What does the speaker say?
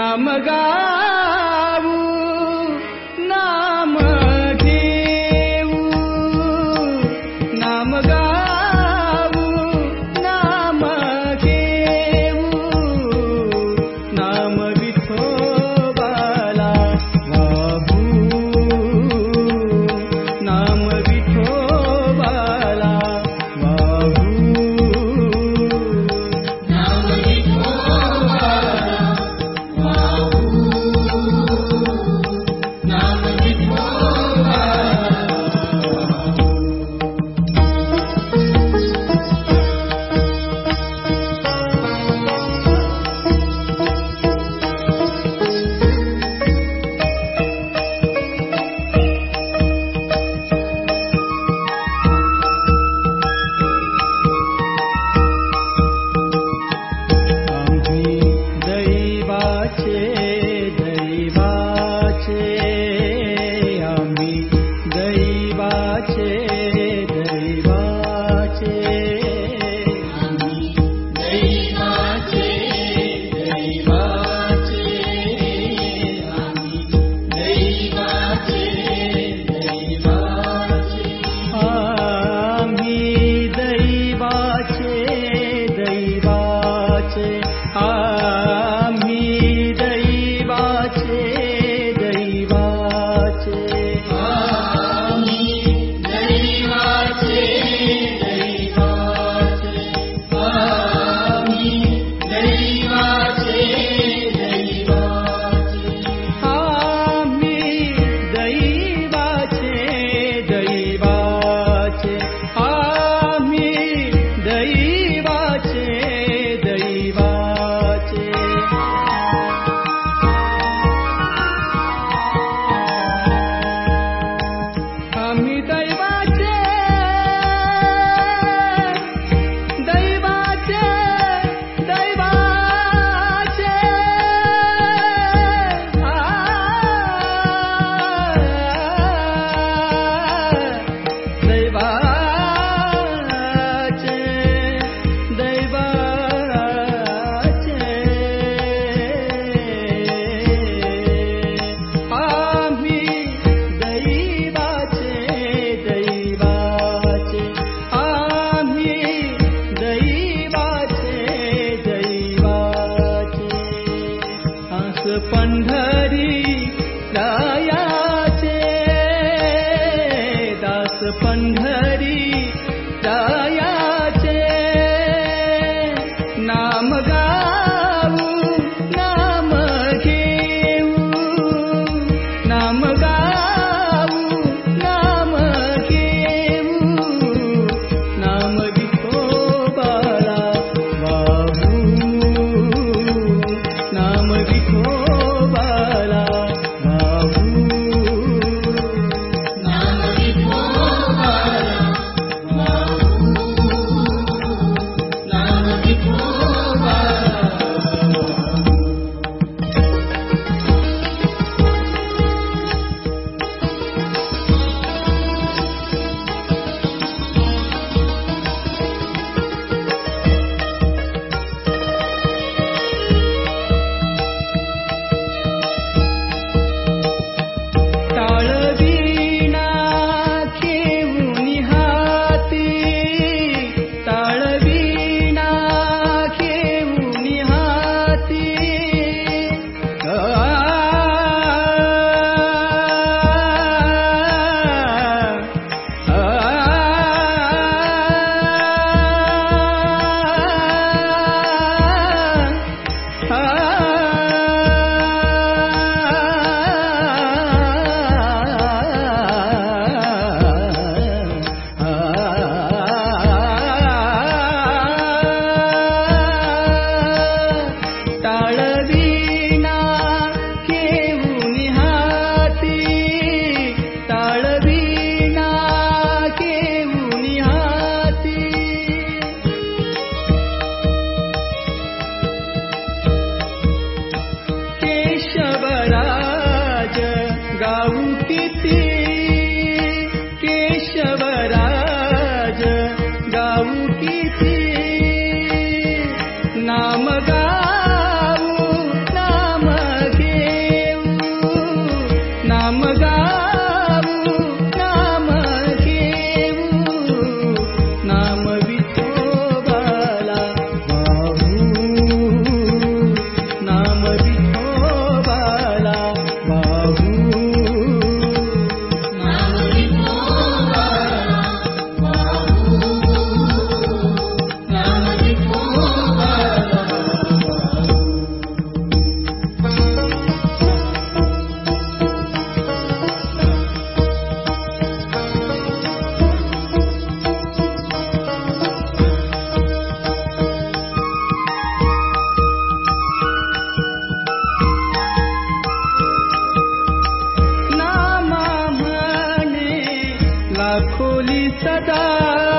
नाम गा Thank you. खोली सदा